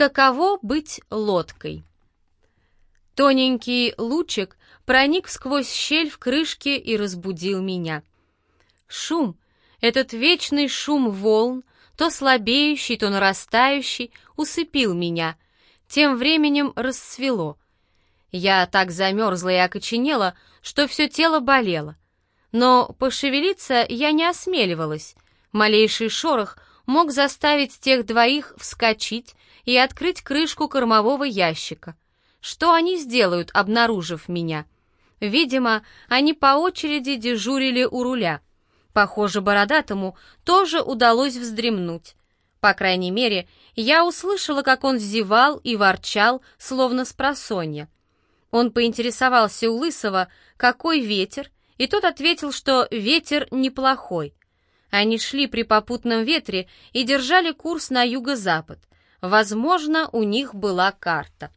Каково быть лодкой? Тоненький лучик проник сквозь щель в крышке и разбудил меня. Шум, этот вечный шум волн, то слабеющий, то нарастающий, усыпил меня. Тем временем расцвело. Я так замерзла и окоченела, что все тело болело. Но пошевелиться я не осмеливалась. Малейший шорох мог заставить тех двоих вскочить и открыть крышку кормового ящика. Что они сделают, обнаружив меня? Видимо, они по очереди дежурили у руля. Похоже, бородатому тоже удалось вздремнуть. По крайней мере, я услышала, как он зевал и ворчал, словно с просонья. Он поинтересовался у Лысого, какой ветер, и тот ответил, что ветер неплохой. Они шли при попутном ветре и держали курс на юго-запад. Возможно, у них была карта.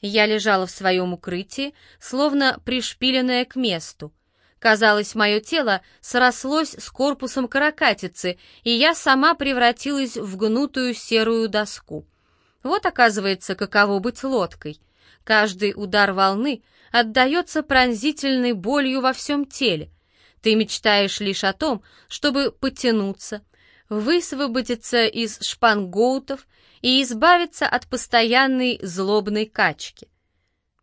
Я лежала в своем укрытии, словно пришпиленная к месту. Казалось, мое тело срослось с корпусом каракатицы, и я сама превратилась в гнутую серую доску. Вот, оказывается, каково быть лодкой. Каждый удар волны отдается пронзительной болью во всем теле. Ты мечтаешь лишь о том, чтобы потянуться, высвободиться из шпангоутов и избавиться от постоянной злобной качки.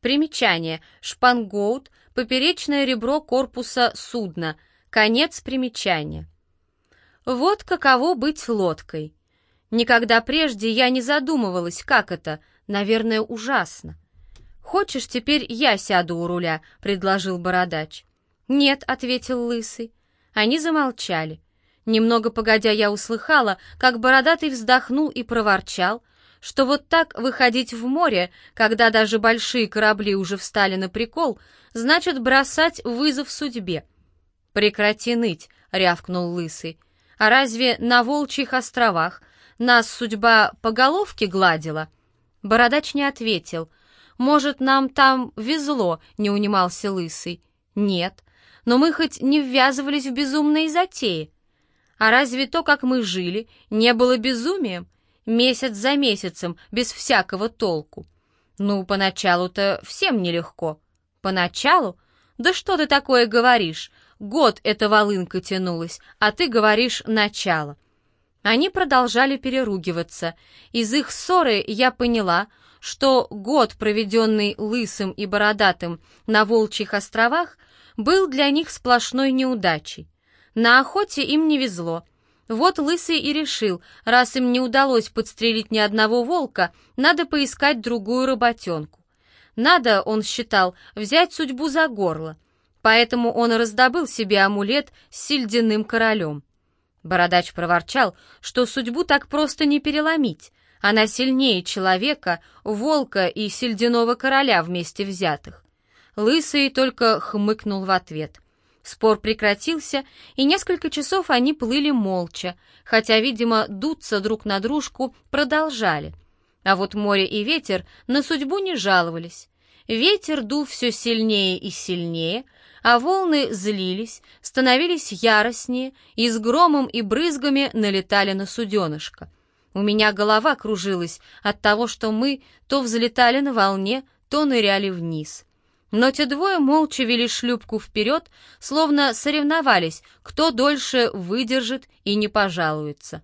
Примечание. Шпангоут — поперечное ребро корпуса судна. Конец примечания. Вот каково быть лодкой. Никогда прежде я не задумывалась, как это, наверное, ужасно. «Хочешь, теперь я сяду у руля?» — предложил бородач. «Нет», — ответил лысый. Они замолчали. Немного погодя я услыхала, как бородатый вздохнул и проворчал, что вот так выходить в море, когда даже большие корабли уже встали на прикол, значит бросать вызов судьбе. «Прекрати ныть», — рявкнул лысый. «А разве на Волчьих островах нас судьба по головке гладила?» Бородач не ответил. «Может, нам там везло», — не унимался лысый. «Нет, но мы хоть не ввязывались в безумные затеи. А разве то, как мы жили, не было безумием? Месяц за месяцем, без всякого толку. Ну, поначалу-то всем нелегко. Поначалу? Да что ты такое говоришь? Год эта волынка тянулась, а ты говоришь «начало». Они продолжали переругиваться. Из их ссоры я поняла, что год, проведенный лысым и бородатым на Волчьих островах, был для них сплошной неудачей. На охоте им не везло. Вот Лысый и решил, раз им не удалось подстрелить ни одного волка, надо поискать другую работенку. Надо, он считал, взять судьбу за горло. Поэтому он раздобыл себе амулет с сельдяным королем. Бородач проворчал, что судьбу так просто не переломить. Она сильнее человека, волка и сельдяного короля вместе взятых. Лысый только хмыкнул в ответ. Спор прекратился, и несколько часов они плыли молча, хотя, видимо, дуться друг на дружку продолжали. А вот море и ветер на судьбу не жаловались. Ветер дул все сильнее и сильнее, а волны злились, становились яростнее и с громом и брызгами налетали на суденышко. У меня голова кружилась от того, что мы то взлетали на волне, то ныряли вниз. Но те двое молча вели шлюпку вперед, словно соревновались, кто дольше выдержит и не пожалуется.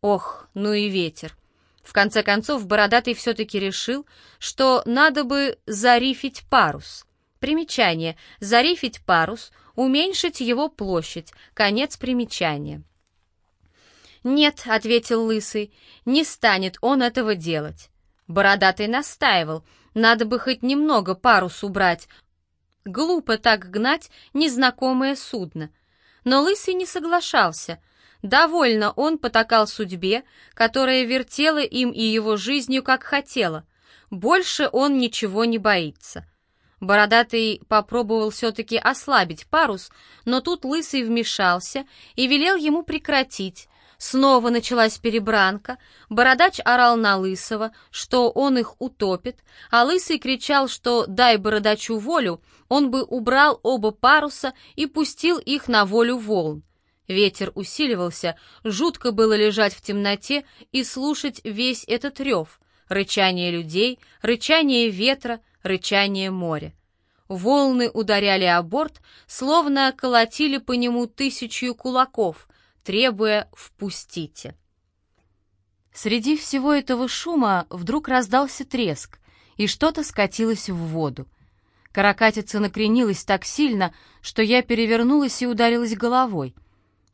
Ох, ну и ветер. В конце концов, Бородатый все-таки решил, что надо бы зарифить парус. Примечание. Зарифить парус, уменьшить его площадь. Конец примечания. «Нет», — ответил Лысый, — «не станет он этого делать». Бородатый настаивал — надо бы хоть немного парус убрать. Глупо так гнать незнакомое судно. Но Лысый не соглашался. Довольно он потакал судьбе, которая вертела им и его жизнью, как хотела. Больше он ничего не боится. Бородатый попробовал все-таки ослабить парус, но тут Лысый вмешался и велел ему прекратить, Снова началась перебранка, бородач орал на Лысого, что он их утопит, а Лысый кричал, что дай бородачу волю, он бы убрал оба паруса и пустил их на волю волн. Ветер усиливался, жутко было лежать в темноте и слушать весь этот рев. рычание людей, рычание ветра, рычание моря. Волны ударяли о борт, словно колотили по нему тысячу кулаков, требуя «впустите». Среди всего этого шума вдруг раздался треск, и что-то скатилось в воду. Каракатица накренилась так сильно, что я перевернулась и ударилась головой.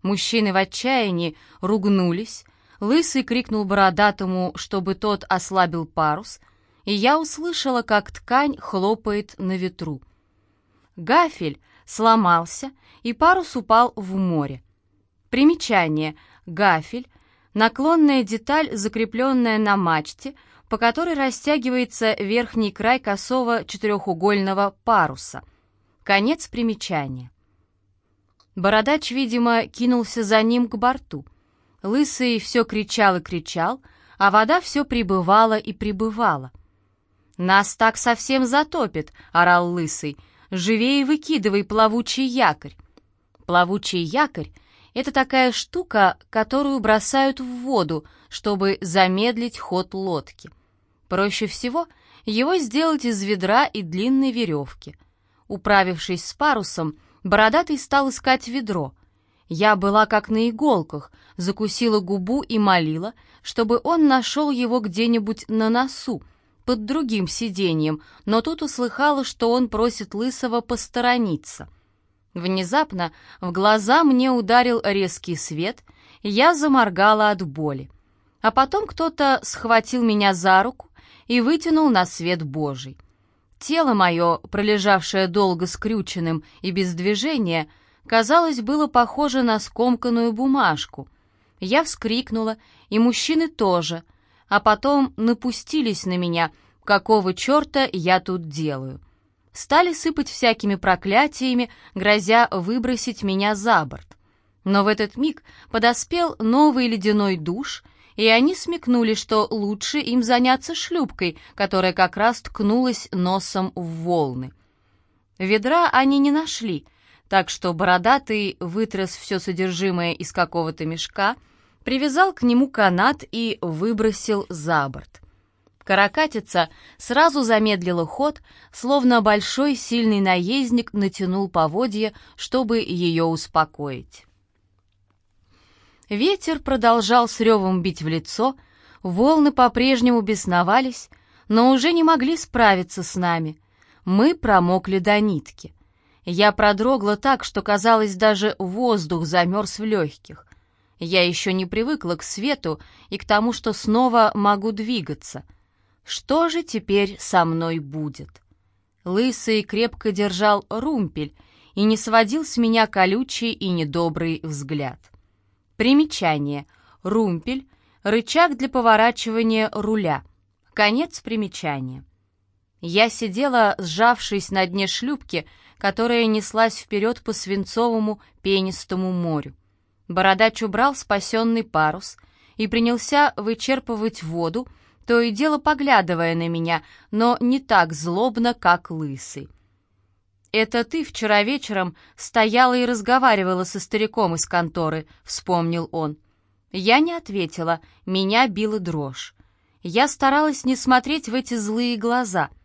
Мужчины в отчаянии ругнулись, Лысый крикнул бородатому, чтобы тот ослабил парус, и я услышала, как ткань хлопает на ветру. Гафель сломался, и парус упал в море. Примечание. Гафель — наклонная деталь, закрепленная на мачте, по которой растягивается верхний край косого четырехугольного паруса. Конец примечания. Бородач, видимо, кинулся за ним к борту — Лысый все кричал и кричал, а вода все прибывала и прибывала. «Нас так совсем затопит!» — орал Лысый. «Живее выкидывай плавучий якорь!» Плавучий якорь — это такая штука, которую бросают в воду, чтобы замедлить ход лодки. Проще всего его сделать из ведра и длинной веревки. Управившись с парусом, Бородатый стал искать ведро — я была как на иголках, закусила губу и молила, чтобы он нашел его где-нибудь на носу, под другим сиденьем, но тут услыхала, что он просит Лысого посторониться. Внезапно в глаза мне ударил резкий свет, я заморгала от боли. А потом кто-то схватил меня за руку и вытянул на свет Божий. Тело мое, пролежавшее долго скрюченным и без движения, казалось, было похоже на скомканную бумажку. Я вскрикнула, и мужчины тоже, а потом напустились на меня, какого черта я тут делаю. Стали сыпать всякими проклятиями, грозя выбросить меня за борт. Но в этот миг подоспел новый ледяной душ, и они смекнули, что лучше им заняться шлюпкой, которая как раз ткнулась носом в волны. Ведра они не нашли — так что бородатый вытряс все содержимое из какого-то мешка, привязал к нему канат и выбросил за борт. Каракатица сразу замедлила ход, словно большой сильный наездник натянул поводья, чтобы ее успокоить. Ветер продолжал с ревом бить в лицо, волны по-прежнему бесновались, но уже не могли справиться с нами. Мы промокли до нитки. Я продрогла так, что, казалось, даже воздух замерз в легких. Я еще не привыкла к свету и к тому, что снова могу двигаться. Что же теперь со мной будет? Лысый крепко держал румпель и не сводил с меня колючий и недобрый взгляд. Примечание. Румпель — рычаг для поворачивания руля. Конец примечания. Я сидела, сжавшись на дне шлюпки, которая неслась вперед по свинцовому пенистому морю. Бородач убрал спасенный парус и принялся вычерпывать воду, то и дело поглядывая на меня, но не так злобно, как лысый. «Это ты вчера вечером стояла и разговаривала со стариком из конторы», — вспомнил он. Я не ответила, меня била дрожь. Я старалась не смотреть в эти злые глаза —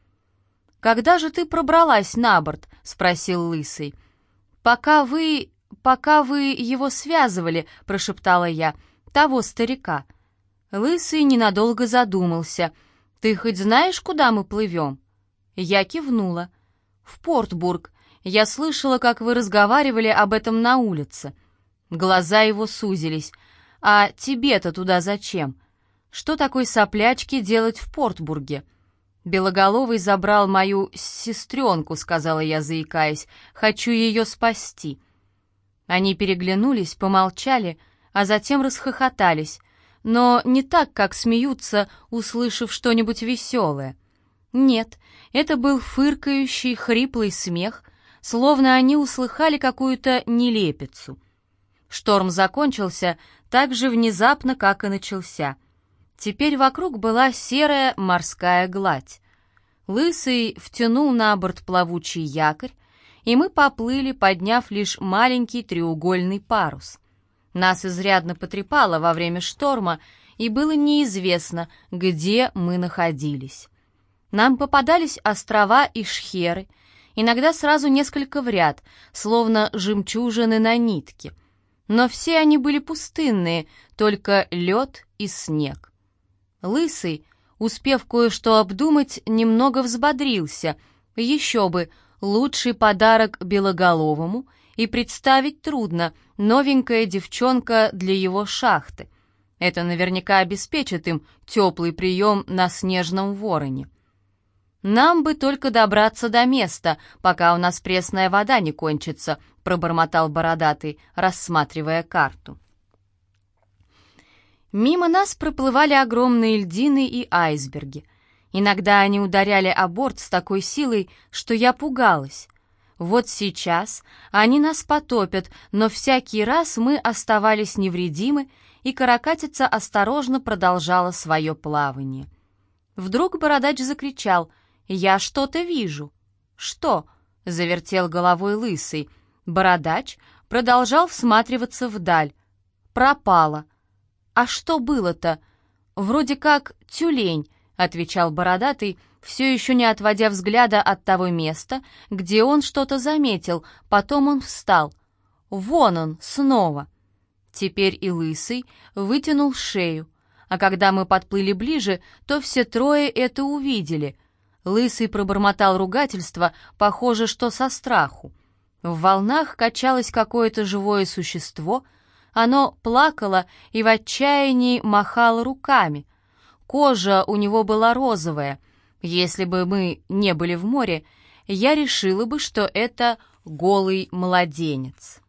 «Когда же ты пробралась на борт?» — спросил Лысый. «Пока вы... пока вы его связывали», — прошептала я, — «того старика». Лысый ненадолго задумался. «Ты хоть знаешь, куда мы плывем?» Я кивнула. «В Портбург. Я слышала, как вы разговаривали об этом на улице». Глаза его сузились. «А тебе-то туда зачем? Что такой соплячки делать в Портбурге?» «Белоголовый забрал мою сестренку», — сказала я, заикаясь. «Хочу ее спасти». Они переглянулись, помолчали, а затем расхохотались, но не так, как смеются, услышав что-нибудь веселое. Нет, это был фыркающий, хриплый смех, словно они услыхали какую-то нелепицу. Шторм закончился так же внезапно, как и начался — Теперь вокруг была серая морская гладь. Лысый втянул на борт плавучий якорь, и мы поплыли, подняв лишь маленький треугольный парус. Нас изрядно потрепало во время шторма, и было неизвестно, где мы находились. Нам попадались острова и шхеры, иногда сразу несколько в ряд, словно жемчужины на нитке. Но все они были пустынные, только лед и снег. Лысый, успев кое-что обдумать, немного взбодрился. Еще бы, лучший подарок Белоголовому, и представить трудно, новенькая девчонка для его шахты. Это наверняка обеспечит им теплый прием на снежном вороне. «Нам бы только добраться до места, пока у нас пресная вода не кончится», — пробормотал бородатый, рассматривая карту. Мимо нас проплывали огромные льдины и айсберги. Иногда они ударяли о борт с такой силой, что я пугалась. Вот сейчас они нас потопят, но всякий раз мы оставались невредимы, и каракатица осторожно продолжала свое плавание. Вдруг бородач закричал — «Я что-то вижу». «Что?» — завертел головой лысый. Бородач продолжал всматриваться вдаль. «Пропало». «А что было-то?» «Вроде как тюлень», — отвечал бородатый, все еще не отводя взгляда от того места, где он что-то заметил, потом он встал. «Вон он, снова». Теперь и лысый вытянул шею, а когда мы подплыли ближе, то все трое это увидели. Лысый пробормотал ругательство, похоже, что со страху. В волнах качалось какое-то живое существо, оно плакало и в отчаянии махало руками. Кожа у него была розовая. Если бы мы не были в море, я решила бы, что это голый младенец.